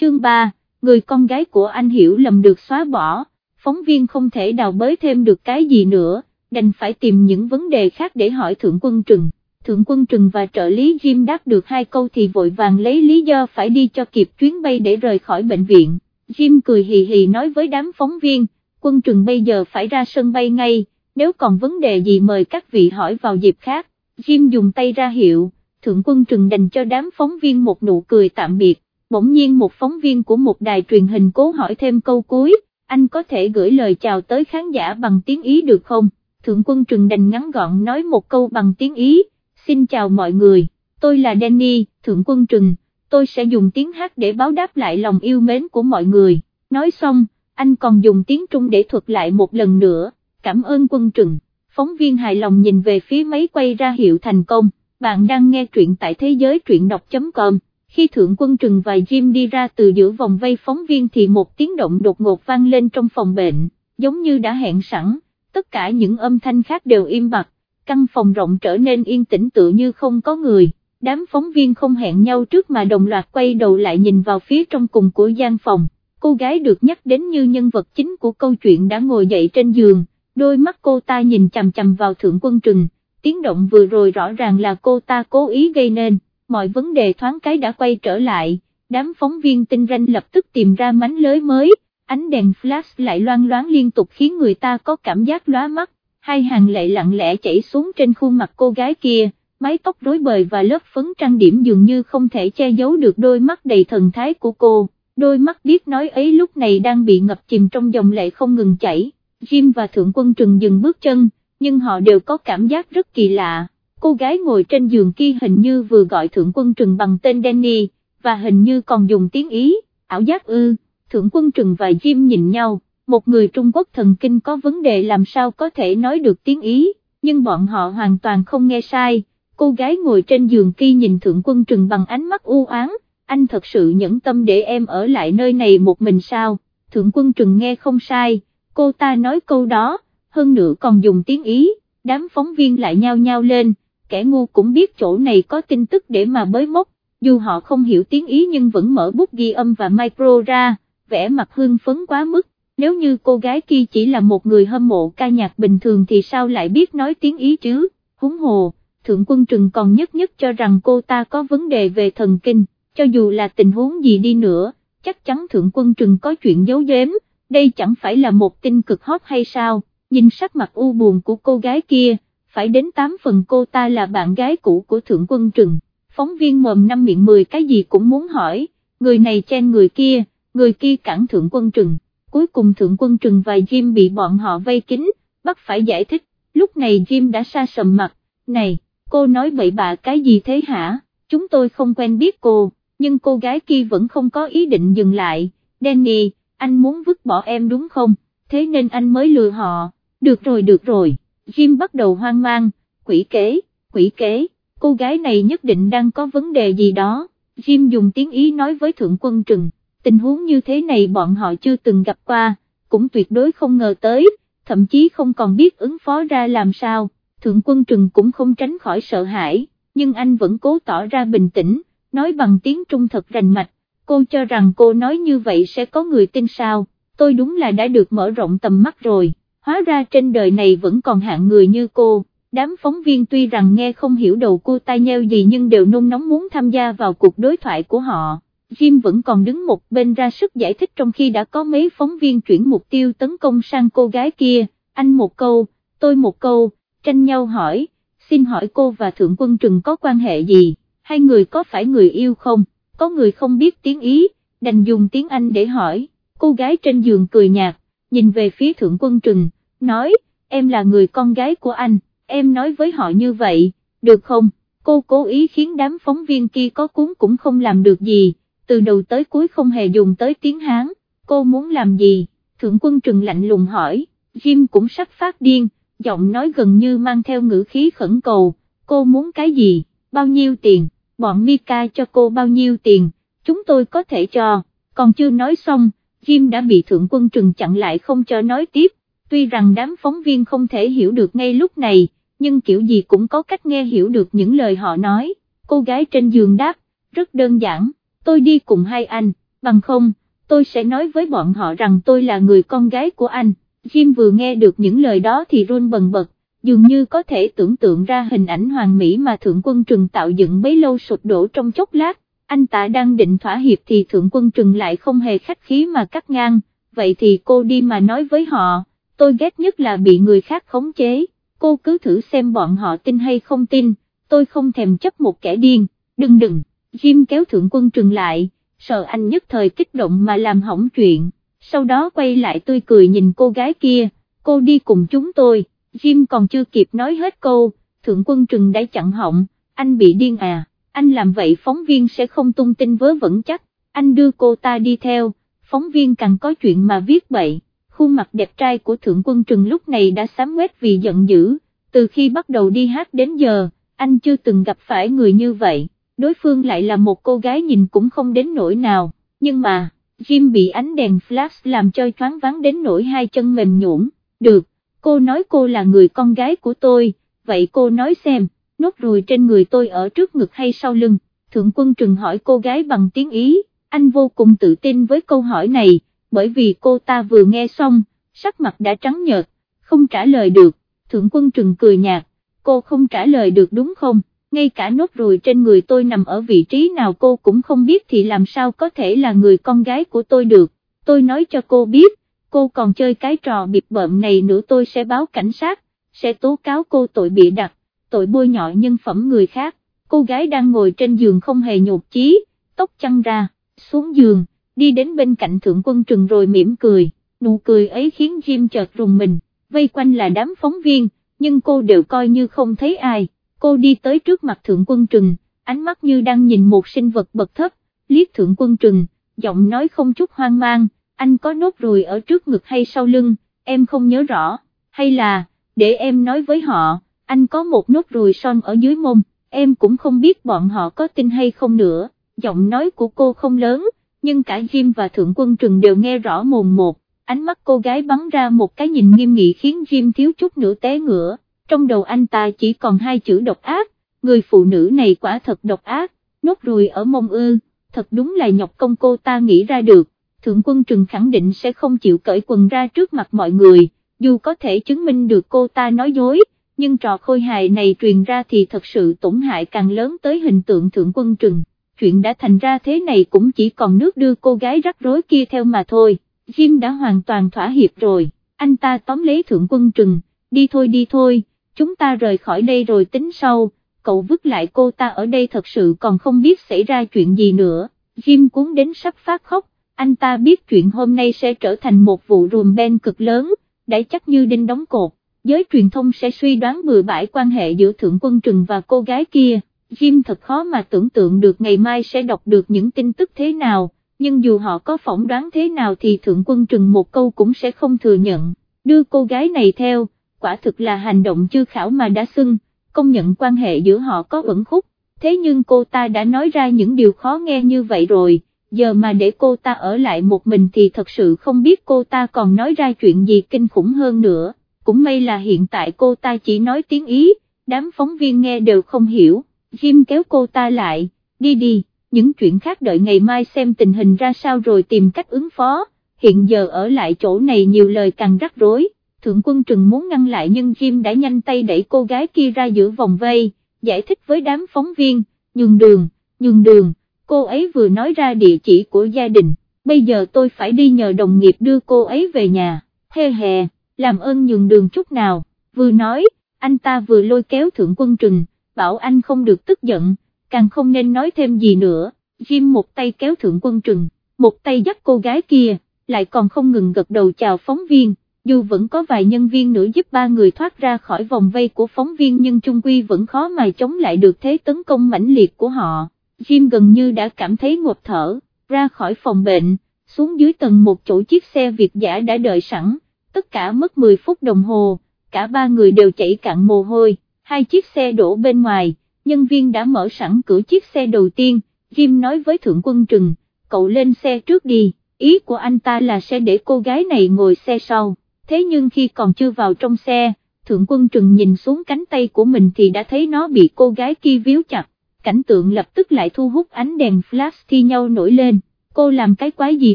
chương 3, người con gái của anh hiểu lầm được xóa bỏ, phóng viên không thể đào bới thêm được cái gì nữa, đành phải tìm những vấn đề khác để hỏi Thượng Quân Trừng. Thượng Quân Trừng và trợ lý Jim đáp được hai câu thì vội vàng lấy lý do phải đi cho kịp chuyến bay để rời khỏi bệnh viện. Jim cười hì hì nói với đám phóng viên, Quân Trừng bây giờ phải ra sân bay ngay, nếu còn vấn đề gì mời các vị hỏi vào dịp khác. Jim dùng tay ra hiệu, Thượng Quân Trừng đành cho đám phóng viên một nụ cười tạm biệt, bỗng nhiên một phóng viên của một đài truyền hình cố hỏi thêm câu cuối, anh có thể gửi lời chào tới khán giả bằng tiếng Ý được không? Thượng Quân Trừng đành ngắn gọn nói một câu bằng tiếng Ý, xin chào mọi người, tôi là Danny, Thượng Quân Trừng, tôi sẽ dùng tiếng hát để báo đáp lại lòng yêu mến của mọi người, nói xong, anh còn dùng tiếng Trung để thuật lại một lần nữa, cảm ơn Quân Trừng, phóng viên hài lòng nhìn về phía máy quay ra hiệu thành công, bạn đang nghe truyện tại thế giới truyện đọc.com. Khi Thượng Quân Trừng và Jim đi ra từ giữa vòng vây phóng viên thì một tiếng động đột ngột vang lên trong phòng bệnh, giống như đã hẹn sẵn, tất cả những âm thanh khác đều im bặt, căn phòng rộng trở nên yên tĩnh tự như không có người, đám phóng viên không hẹn nhau trước mà đồng loạt quay đầu lại nhìn vào phía trong cùng của gian phòng, cô gái được nhắc đến như nhân vật chính của câu chuyện đã ngồi dậy trên giường, đôi mắt cô ta nhìn chằm chằm vào Thượng Quân Trừng, tiếng động vừa rồi rõ ràng là cô ta cố ý gây nên mọi vấn đề thoáng cái đã quay trở lại, đám phóng viên tinh ranh lập tức tìm ra mánh lới mới, ánh đèn flash lại loan loáng liên tục khiến người ta có cảm giác lóa mắt, hai hàng lệ lặng lẽ chảy xuống trên khuôn mặt cô gái kia, mái tóc rối bời và lớp phấn trang điểm dường như không thể che giấu được đôi mắt đầy thần thái của cô, đôi mắt biết nói ấy lúc này đang bị ngập chìm trong dòng lệ không ngừng chảy, Jim và Thượng Quân Trừng dừng bước chân, nhưng họ đều có cảm giác rất kỳ lạ cô gái ngồi trên giường kia hình như vừa gọi thượng quân trừng bằng tên Danny, và hình như còn dùng tiếng Ý, ảo giác ư, thượng quân trừng và Jim nhìn nhau, một người Trung Quốc thần kinh có vấn đề làm sao có thể nói được tiếng Ý, nhưng bọn họ hoàn toàn không nghe sai, cô gái ngồi trên giường kia nhìn thượng quân trừng bằng ánh mắt u oán, anh thật sự nhẫn tâm để em ở lại nơi này một mình sao, thượng quân trừng nghe không sai, cô ta nói câu đó, hơn nữa còn dùng tiếng Ý, đám phóng viên lại nhao nhao lên, kẻ ngu cũng biết chỗ này có tin tức để mà bới móc, dù họ không hiểu tiếng Ý nhưng vẫn mở bút ghi âm và micro ra, vẽ mặt hưng phấn quá mức, nếu như cô gái kia chỉ là một người hâm mộ ca nhạc bình thường thì sao lại biết nói tiếng Ý chứ, húng hồ, Thượng Quân Trừng còn nhất nhất cho rằng cô ta có vấn đề về thần kinh, cho dù là tình huống gì đi nữa, chắc chắn Thượng Quân Trừng có chuyện giấu giếm, đây chẳng phải là một tin cực hot hay sao, nhìn sắc mặt u buồn của cô gái kia phải đến 8 phần cô ta là bạn gái cũ của Thượng Quân Trừng, phóng viên mồm năm miệng 10 cái gì cũng muốn hỏi, người này chen người kia, người kia cản Thượng Quân Trừng, cuối cùng Thượng Quân Trừng và Jim bị bọn họ vây kín, bắt phải giải thích, lúc này Jim đã xa sầm mặt, này, cô nói bậy bạ cái gì thế hả, chúng tôi không quen biết cô, nhưng cô gái kia vẫn không có ý định dừng lại, Danny, anh muốn vứt bỏ em đúng không, thế nên anh mới lừa họ, được rồi được rồi. Jim bắt đầu hoang mang, quỷ kế, quỷ kế, cô gái này nhất định đang có vấn đề gì đó, Jim dùng tiếng Ý nói với Thượng Quân Trừng, tình huống như thế này bọn họ chưa từng gặp qua, cũng tuyệt đối không ngờ tới, thậm chí không còn biết ứng phó ra làm sao, Thượng Quân Trừng cũng không tránh khỏi sợ hãi, nhưng anh vẫn cố tỏ ra bình tĩnh, nói bằng tiếng Trung thật rành mạch, cô cho rằng cô nói như vậy sẽ có người tin sao, tôi đúng là đã được mở rộng tầm mắt rồi hóa ra trên đời này vẫn còn hạng người như cô, đám phóng viên tuy rằng nghe không hiểu đầu cô tai nheo gì nhưng đều nôn nóng muốn tham gia vào cuộc đối thoại của họ. Jim vẫn còn đứng một bên ra sức giải thích trong khi đã có mấy phóng viên chuyển mục tiêu tấn công sang cô gái kia, anh một câu, tôi một câu, tranh nhau hỏi, xin hỏi cô và Thượng Quân Trừng có quan hệ gì, hai người có phải người yêu không, có người không biết tiếng Ý, đành dùng tiếng Anh để hỏi, cô gái trên giường cười nhạt, nhìn về phía Thượng Quân Trừng, nói, em là người con gái của anh, em nói với họ như vậy, được không, cô cố ý khiến đám phóng viên kia có cuốn cũng không làm được gì, từ đầu tới cuối không hề dùng tới tiếng Hán, cô muốn làm gì, thượng quân trừng lạnh lùng hỏi, Jim cũng sắp phát điên, giọng nói gần như mang theo ngữ khí khẩn cầu, cô muốn cái gì, bao nhiêu tiền, bọn Mika cho cô bao nhiêu tiền, chúng tôi có thể cho, còn chưa nói xong, Jim đã bị thượng quân trừng chặn lại không cho nói tiếp, tuy rằng đám phóng viên không thể hiểu được ngay lúc này, nhưng kiểu gì cũng có cách nghe hiểu được những lời họ nói, cô gái trên giường đáp, rất đơn giản, tôi đi cùng hai anh, bằng không, tôi sẽ nói với bọn họ rằng tôi là người con gái của anh. Jim vừa nghe được những lời đó thì run bần bật, dường như có thể tưởng tượng ra hình ảnh hoàng mỹ mà thượng quân trừng tạo dựng bấy lâu sụp đổ trong chốc lát, anh ta đang định thỏa hiệp thì thượng quân trừng lại không hề khách khí mà cắt ngang, vậy thì cô đi mà nói với họ, tôi ghét nhất là bị người khác khống chế, cô cứ thử xem bọn họ tin hay không tin, tôi không thèm chấp một kẻ điên, đừng đừng, Jim kéo thượng quân trừng lại, sợ anh nhất thời kích động mà làm hỏng chuyện, sau đó quay lại tươi cười nhìn cô gái kia, cô đi cùng chúng tôi, Jim còn chưa kịp nói hết câu, thượng quân trừng đã chặn họng, anh bị điên à, anh làm vậy phóng viên sẽ không tung tin vớ vẩn chắc, anh đưa cô ta đi theo, phóng viên càng có chuyện mà viết bậy, khuôn mặt đẹp trai của thượng quân trừng lúc này đã xám quét vì giận dữ, từ khi bắt đầu đi hát đến giờ, anh chưa từng gặp phải người như vậy, đối phương lại là một cô gái nhìn cũng không đến nỗi nào, nhưng mà, Jim bị ánh đèn flash làm cho thoáng vắng đến nỗi hai chân mềm nhũn. được, cô nói cô là người con gái của tôi, vậy cô nói xem, nốt ruồi trên người tôi ở trước ngực hay sau lưng, thượng quân trừng hỏi cô gái bằng tiếng Ý, anh vô cùng tự tin với câu hỏi này, bởi vì cô ta vừa nghe xong, sắc mặt đã trắng nhợt, không trả lời được, thượng quân trừng cười nhạt, cô không trả lời được đúng không, ngay cả nốt ruồi trên người tôi nằm ở vị trí nào cô cũng không biết thì làm sao có thể là người con gái của tôi được, tôi nói cho cô biết, cô còn chơi cái trò bịp bợm này nữa tôi sẽ báo cảnh sát, sẽ tố cáo cô tội bị đặt, tội bôi nhọ nhân phẩm người khác, cô gái đang ngồi trên giường không hề nhột chí, tóc chăn ra, xuống giường, đi đến bên cạnh thượng quân trừng rồi mỉm cười, nụ cười ấy khiến Jim chợt rùng mình, vây quanh là đám phóng viên, nhưng cô đều coi như không thấy ai, cô đi tới trước mặt thượng quân trừng, ánh mắt như đang nhìn một sinh vật bậc thấp, liếc thượng quân trừng, giọng nói không chút hoang mang, anh có nốt ruồi ở trước ngực hay sau lưng, em không nhớ rõ, hay là, để em nói với họ, anh có một nốt ruồi son ở dưới mông, em cũng không biết bọn họ có tin hay không nữa, giọng nói của cô không lớn, nhưng cả Jim và Thượng Quân Trừng đều nghe rõ mồn một, ánh mắt cô gái bắn ra một cái nhìn nghiêm nghị khiến Jim thiếu chút nữa té ngửa, trong đầu anh ta chỉ còn hai chữ độc ác, người phụ nữ này quả thật độc ác, nốt ruồi ở mông ư, thật đúng là nhọc công cô ta nghĩ ra được, Thượng Quân Trừng khẳng định sẽ không chịu cởi quần ra trước mặt mọi người, dù có thể chứng minh được cô ta nói dối nhưng trò khôi hài này truyền ra thì thật sự tổn hại càng lớn tới hình tượng thượng quân trừng, chuyện đã thành ra thế này cũng chỉ còn nước đưa cô gái rắc rối kia theo mà thôi, Jim đã hoàn toàn thỏa hiệp rồi, anh ta tóm lấy thượng quân trừng, đi thôi đi thôi, chúng ta rời khỏi đây rồi tính sau, cậu vứt lại cô ta ở đây thật sự còn không biết xảy ra chuyện gì nữa, Jim cuốn đến sắp phát khóc, anh ta biết chuyện hôm nay sẽ trở thành một vụ rùm ben cực lớn, đã chắc như đinh đóng cột. Giới truyền thông sẽ suy đoán bừa bãi quan hệ giữa Thượng Quân Trừng và cô gái kia, Jim thật khó mà tưởng tượng được ngày mai sẽ đọc được những tin tức thế nào, nhưng dù họ có phỏng đoán thế nào thì Thượng Quân Trừng một câu cũng sẽ không thừa nhận, đưa cô gái này theo, quả thực là hành động chưa khảo mà đã xưng, công nhận quan hệ giữa họ có ẩn khúc, thế nhưng cô ta đã nói ra những điều khó nghe như vậy rồi. Giờ mà để cô ta ở lại một mình thì thật sự không biết cô ta còn nói ra chuyện gì kinh khủng hơn nữa. Cũng may là hiện tại cô ta chỉ nói tiếng Ý, đám phóng viên nghe đều không hiểu, Jim kéo cô ta lại, đi đi, những chuyện khác đợi ngày mai xem tình hình ra sao rồi tìm cách ứng phó, hiện giờ ở lại chỗ này nhiều lời càng rắc rối, thượng quân trừng muốn ngăn lại nhưng Jim đã nhanh tay đẩy cô gái kia ra giữa vòng vây, giải thích với đám phóng viên, nhường đường, nhường đường, cô ấy vừa nói ra địa chỉ của gia đình, bây giờ tôi phải đi nhờ đồng nghiệp đưa cô ấy về nhà, he hè làm ơn nhường đường chút nào, vừa nói, anh ta vừa lôi kéo thượng quân trừng, bảo anh không được tức giận, càng không nên nói thêm gì nữa, Jim một tay kéo thượng quân trừng, một tay dắt cô gái kia, lại còn không ngừng gật đầu chào phóng viên, dù vẫn có vài nhân viên nữa giúp ba người thoát ra khỏi vòng vây của phóng viên nhưng trung quy vẫn khó mà chống lại được thế tấn công mãnh liệt của họ, Jim gần như đã cảm thấy ngột thở, ra khỏi phòng bệnh, xuống dưới tầng một chỗ chiếc xe Việt giả đã đợi sẵn. Tất cả mất 10 phút đồng hồ, cả ba người đều chảy cạn mồ hôi, hai chiếc xe đổ bên ngoài, nhân viên đã mở sẵn cửa chiếc xe đầu tiên, Jim nói với Thượng Quân Trừng, cậu lên xe trước đi, ý của anh ta là sẽ để cô gái này ngồi xe sau, thế nhưng khi còn chưa vào trong xe, Thượng Quân Trừng nhìn xuống cánh tay của mình thì đã thấy nó bị cô gái kia víu chặt, cảnh tượng lập tức lại thu hút ánh đèn flash thi nhau nổi lên. Cô làm cái quái gì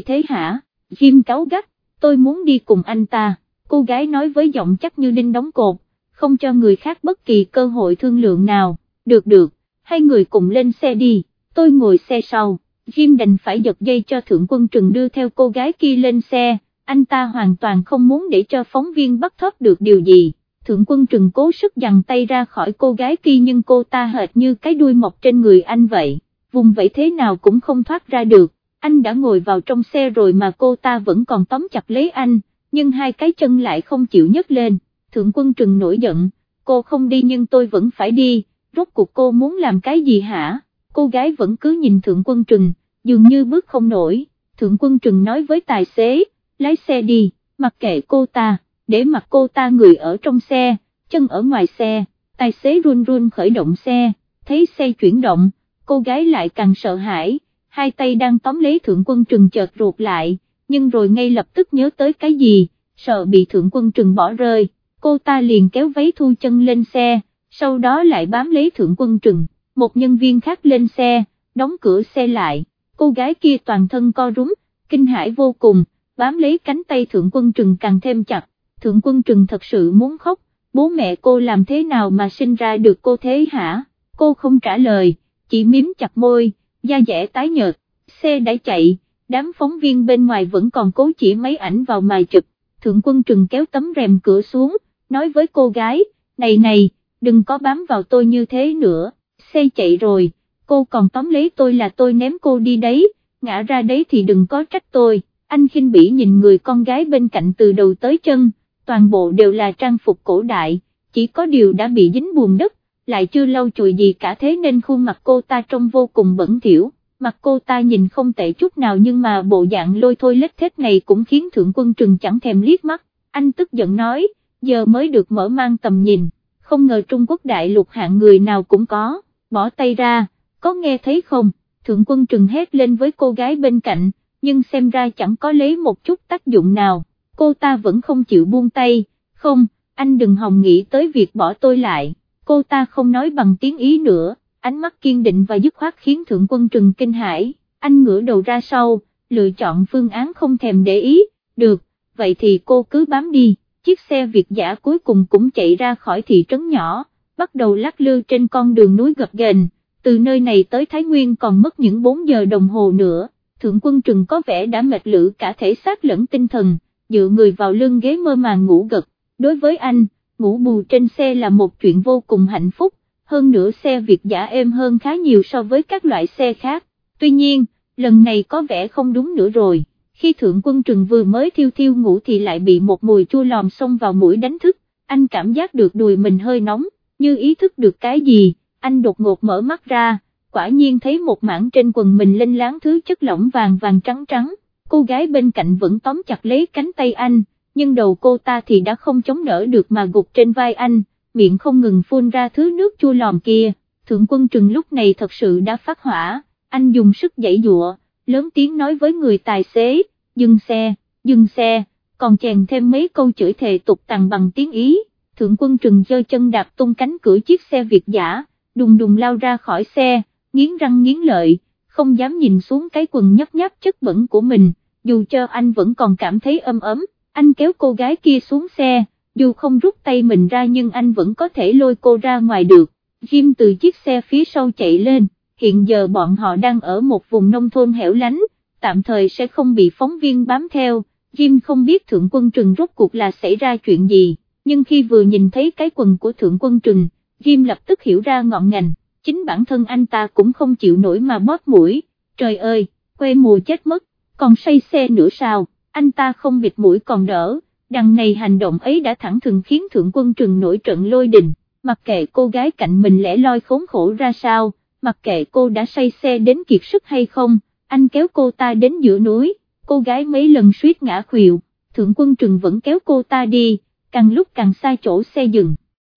thế hả, Jim cáu gắt, tôi muốn đi cùng anh ta, cô gái nói với giọng chắc như đinh đóng cột, không cho người khác bất kỳ cơ hội thương lượng nào, được được, hai người cùng lên xe đi, tôi ngồi xe sau, Jim đành phải giật dây cho thượng quân trừng đưa theo cô gái kia lên xe, anh ta hoàn toàn không muốn để cho phóng viên bắt thóp được điều gì. Thượng quân trừng cố sức dằn tay ra khỏi cô gái kia nhưng cô ta hệt như cái đuôi mọc trên người anh vậy, vùng vậy thế nào cũng không thoát ra được, anh đã ngồi vào trong xe rồi mà cô ta vẫn còn tóm chặt lấy anh, nhưng hai cái chân lại không chịu nhấc lên, thượng quân trừng nổi giận, cô không đi nhưng tôi vẫn phải đi, rốt cuộc cô muốn làm cái gì hả, cô gái vẫn cứ nhìn thượng quân trừng, dường như bước không nổi, thượng quân trừng nói với tài xế, lái xe đi, mặc kệ cô ta, để mặc cô ta người ở trong xe, chân ở ngoài xe, tài xế run run khởi động xe, thấy xe chuyển động, cô gái lại càng sợ hãi, hai tay đang tóm lấy thượng quân trừng chợt ruột lại, nhưng rồi ngay lập tức nhớ tới cái gì, sợ bị thượng quân trừng bỏ rơi, cô ta liền kéo váy thu chân lên xe, sau đó lại bám lấy thượng quân trừng, một nhân viên khác lên xe, đóng cửa xe lại, cô gái kia toàn thân co rúm, kinh hãi vô cùng, bám lấy cánh tay thượng quân trừng càng thêm chặt, thượng quân trừng thật sự muốn khóc, bố mẹ cô làm thế nào mà sinh ra được cô thế hả, cô không trả lời, chỉ miếm chặt môi, da dẻ tái nhợt, xe đã chạy, đám phóng viên bên ngoài vẫn còn cố chỉ mấy ảnh vào mài chụp, thượng quân trừng kéo tấm rèm cửa xuống, nói với cô gái, này này, đừng có bám vào tôi như thế nữa, xe chạy rồi, cô còn tóm lấy tôi là tôi ném cô đi đấy, ngã ra đấy thì đừng có trách tôi, anh khinh bỉ nhìn người con gái bên cạnh từ đầu tới chân, toàn bộ đều là trang phục cổ đại, chỉ có điều đã bị dính bùn đất, lại chưa lau chùi gì cả thế nên khuôn mặt cô ta trông vô cùng bẩn thỉu, mặt cô ta nhìn không tệ chút nào nhưng mà bộ dạng lôi thôi lết thết này cũng khiến thượng quân trừng chẳng thèm liếc mắt, anh tức giận nói, giờ mới được mở mang tầm nhìn, không ngờ Trung Quốc đại lục hạng người nào cũng có, bỏ tay ra, có nghe thấy không, thượng quân trừng hét lên với cô gái bên cạnh, nhưng xem ra chẳng có lấy một chút tác dụng nào, cô ta vẫn không chịu buông tay, không, anh đừng hòng nghĩ tới việc bỏ tôi lại, cô ta không nói bằng tiếng ý nữa, ánh mắt kiên định và dứt khoát khiến thượng quân trừng kinh hãi, anh ngửa đầu ra sau, lựa chọn phương án không thèm để ý, được, vậy thì cô cứ bám đi, chiếc xe Việt giả cuối cùng cũng chạy ra khỏi thị trấn nhỏ, bắt đầu lắc lư trên con đường núi gập ghềnh, từ nơi này tới Thái Nguyên còn mất những 4 giờ đồng hồ nữa. Thượng quân trừng có vẻ đã mệt lử cả thể xác lẫn tinh thần, dựa người vào lưng ghế mơ màng ngủ gật, đối với anh, ngủ bù trên xe là một chuyện vô cùng hạnh phúc, hơn nữa xe Việt giả êm hơn khá nhiều so với các loại xe khác, tuy nhiên, lần này có vẻ không đúng nữa rồi, khi thượng quân trừng vừa mới thiêu thiêu ngủ thì lại bị một mùi chua lòm xông vào mũi đánh thức, anh cảm giác được đùi mình hơi nóng, như ý thức được cái gì, anh đột ngột mở mắt ra, quả nhiên thấy một mảng trên quần mình linh láng thứ chất lỏng vàng vàng trắng trắng, cô gái bên cạnh vẫn tóm chặt lấy cánh tay anh, nhưng đầu cô ta thì đã không chống đỡ được mà gục trên vai anh, miệng không ngừng phun ra thứ nước chua lòm kia, thượng quân trừng lúc này thật sự đã phát hỏa, anh dùng sức dãy dụa, lớn tiếng nói với người tài xế, dừng xe, dừng xe, còn chèn thêm mấy câu chửi thề tục tàn bằng tiếng Ý, thượng quân trừng giơ chân đạp tung cánh cửa chiếc xe Việt giả, đùng đùng lao ra khỏi xe, nghiến răng nghiến lợi, không dám nhìn xuống cái quần nhấp nháp chất bẩn của mình, dù cho anh vẫn còn cảm thấy ấm ấm, anh kéo cô gái kia xuống xe, dù không rút tay mình ra nhưng anh vẫn có thể lôi cô ra ngoài được, Jim từ chiếc xe phía sau chạy lên, hiện giờ bọn họ đang ở một vùng nông thôn hẻo lánh, tạm thời sẽ không bị phóng viên bám theo, Jim không biết Thượng Quân Trừng rốt cuộc là xảy ra chuyện gì, nhưng khi vừa nhìn thấy cái quần của Thượng Quân Trừng, Jim lập tức hiểu ra ngọn ngành chính bản thân anh ta cũng không chịu nổi mà bóp mũi, trời ơi, quê mùa chết mất, còn say xe nữa sao, anh ta không bịt mũi còn đỡ, đằng này hành động ấy đã thẳng thừng khiến thượng quân trừng nổi trận lôi đình, mặc kệ cô gái cạnh mình lẻ loi khốn khổ ra sao, mặc kệ cô đã say xe đến kiệt sức hay không, anh kéo cô ta đến giữa núi, cô gái mấy lần suýt ngã khuỵu, thượng quân trừng vẫn kéo cô ta đi, càng lúc càng xa chỗ xe dừng.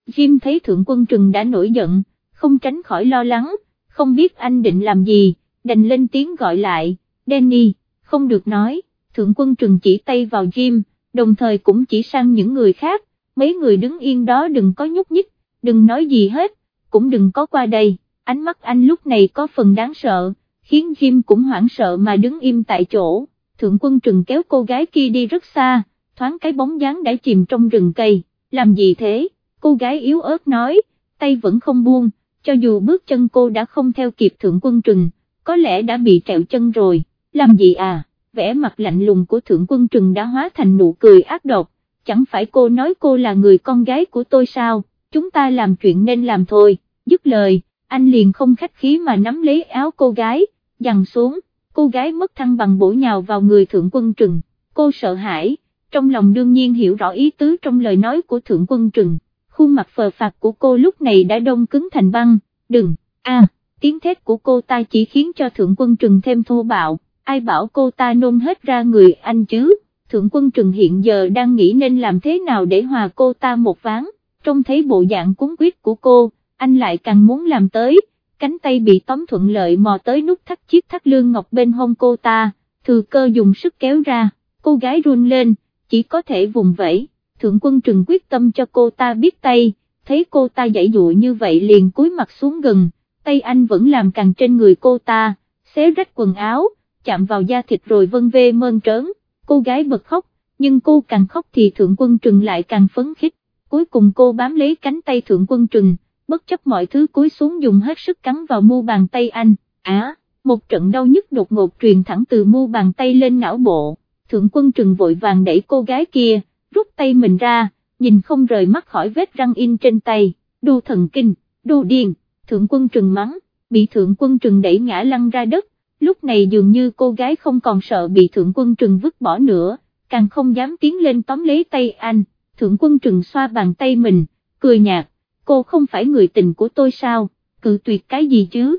Jim thấy thượng quân trừng đã nổi giận, không tránh khỏi lo lắng, không biết anh định làm gì, đành lên tiếng gọi lại, Danny, không được nói, thượng quân trừng chỉ tay vào Jim, đồng thời cũng chỉ sang những người khác, mấy người đứng yên đó đừng có nhúc nhích, đừng nói gì hết, cũng đừng có qua đây, ánh mắt anh lúc này có phần đáng sợ, khiến Jim cũng hoảng sợ mà đứng im tại chỗ, thượng quân trừng kéo cô gái kia đi rất xa, thoáng cái bóng dáng đã chìm trong rừng cây, làm gì thế, cô gái yếu ớt nói, tay vẫn không buông, cho dù bước chân cô đã không theo kịp thượng quân trừng, có lẽ đã bị trẹo chân rồi, làm gì à, vẻ mặt lạnh lùng của thượng quân trừng đã hóa thành nụ cười ác độc, chẳng phải cô nói cô là người con gái của tôi sao, chúng ta làm chuyện nên làm thôi, dứt lời, anh liền không khách khí mà nắm lấy áo cô gái, dằn xuống, cô gái mất thăng bằng bổ nhào vào người thượng quân trừng, cô sợ hãi, trong lòng đương nhiên hiểu rõ ý tứ trong lời nói của thượng quân trừng, khuôn mặt phờ phạt của cô lúc này đã đông cứng thành băng, đừng, a, tiếng thét của cô ta chỉ khiến cho thượng quân trừng thêm thô bạo, ai bảo cô ta nôn hết ra người anh chứ, thượng quân trừng hiện giờ đang nghĩ nên làm thế nào để hòa cô ta một ván, trông thấy bộ dạng cuốn quyết của cô, anh lại càng muốn làm tới, cánh tay bị tóm thuận lợi mò tới nút thắt chiếc thắt lương ngọc bên hông cô ta, thừa cơ dùng sức kéo ra, cô gái run lên, chỉ có thể vùng vẫy, thượng quân trừng quyết tâm cho cô ta biết tay, thấy cô ta dãy dụa như vậy liền cúi mặt xuống gần, tay anh vẫn làm càng trên người cô ta, xé rách quần áo, chạm vào da thịt rồi vân vê mơn trớn, cô gái bật khóc, nhưng cô càng khóc thì thượng quân trừng lại càng phấn khích, cuối cùng cô bám lấy cánh tay thượng quân trừng, bất chấp mọi thứ cúi xuống dùng hết sức cắn vào mu bàn tay anh, á, một trận đau nhức đột ngột truyền thẳng từ mu bàn tay lên não bộ, thượng quân trừng vội vàng đẩy cô gái kia, rút tay mình ra, nhìn không rời mắt khỏi vết răng in trên tay, đô thần kinh, đô điên, thượng quân trừng mắng, bị thượng quân trừng đẩy ngã lăn ra đất, lúc này dường như cô gái không còn sợ bị thượng quân trừng vứt bỏ nữa, càng không dám tiến lên tóm lấy tay anh, thượng quân trừng xoa bàn tay mình, cười nhạt, cô không phải người tình của tôi sao, cự tuyệt cái gì chứ?